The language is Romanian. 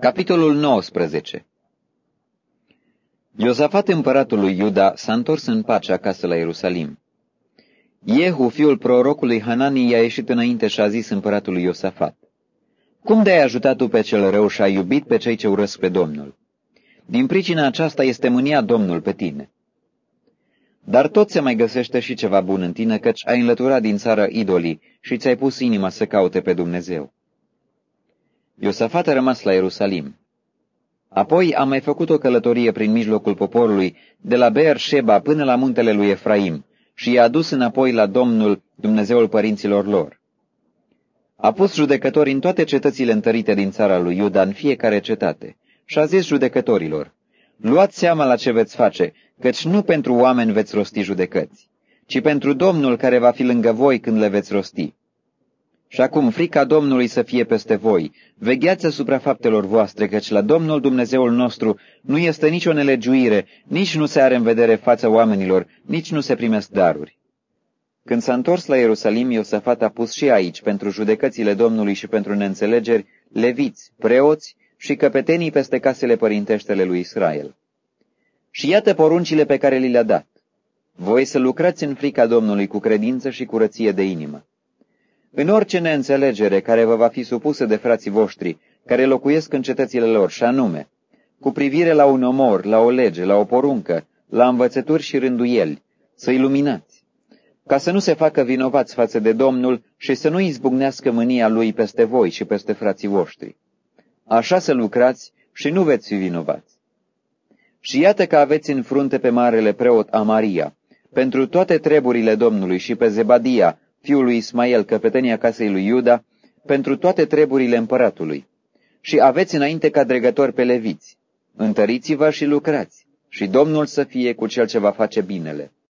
Capitolul 19 Iosafat împăratul lui Iuda s-a întors în pace acasă la Ierusalim. Iehu, fiul prorocului Hanani, i-a ieșit înainte și a zis împăratului Iosafat, Cum de-ai ajutat tu pe cel rău și ai iubit pe cei ce urăsc pe Domnul? Din pricina aceasta este mânia Domnul pe tine. Dar tot se mai găsește și ceva bun în tine, căci ai înlăturat din țară idolii și ți-ai pus inima să caute pe Dumnezeu. Iosafat a rămas la Ierusalim. Apoi a mai făcut o călătorie prin mijlocul poporului, de la Beer Sheba până la muntele lui Efraim, și i-a dus înapoi la Domnul, Dumnezeul părinților lor. A pus judecători în toate cetățile întărite din țara lui Iuda, în fiecare cetate, și a zis judecătorilor, Luați seama la ce veți face, căci nu pentru oameni veți rosti judecăți, ci pentru Domnul care va fi lângă voi când le veți rosti. Și acum frica Domnului să fie peste voi, vegheați asupra faptelor voastre, căci la Domnul Dumnezeul nostru nu este nicio nelegiuire, nici nu se are în vedere fața oamenilor, nici nu se primesc daruri. Când s-a întors la Ierusalim, Iosafat a pus și aici, pentru judecățile Domnului și pentru neînțelegeri, leviți, preoți și căpetenii peste casele părinteștele lui Israel. Și iată poruncile pe care li le-a dat. Voi să lucrați în frica Domnului cu credință și curăție de inimă. În orice neînțelegere care vă va fi supusă de frații voștri, care locuiesc în cetățile lor, și anume, cu privire la un omor, la o lege, la o poruncă, la învățături și rânduieli, să iluminați, ca să nu se facă vinovați față de Domnul și să nu izbucnească mânia Lui peste voi și peste frații voștri. Așa să lucrați și nu veți fi vinovați. Și iată că aveți în frunte pe marele preot Amaria, pentru toate treburile Domnului și pe Zebadia, fiul lui Ismael, căpetenia casei lui Iuda, pentru toate treburile împăratului. Și aveți înainte ca dregători pe leviți. Întăriți-vă și lucrați, și Domnul să fie cu cel ce va face binele.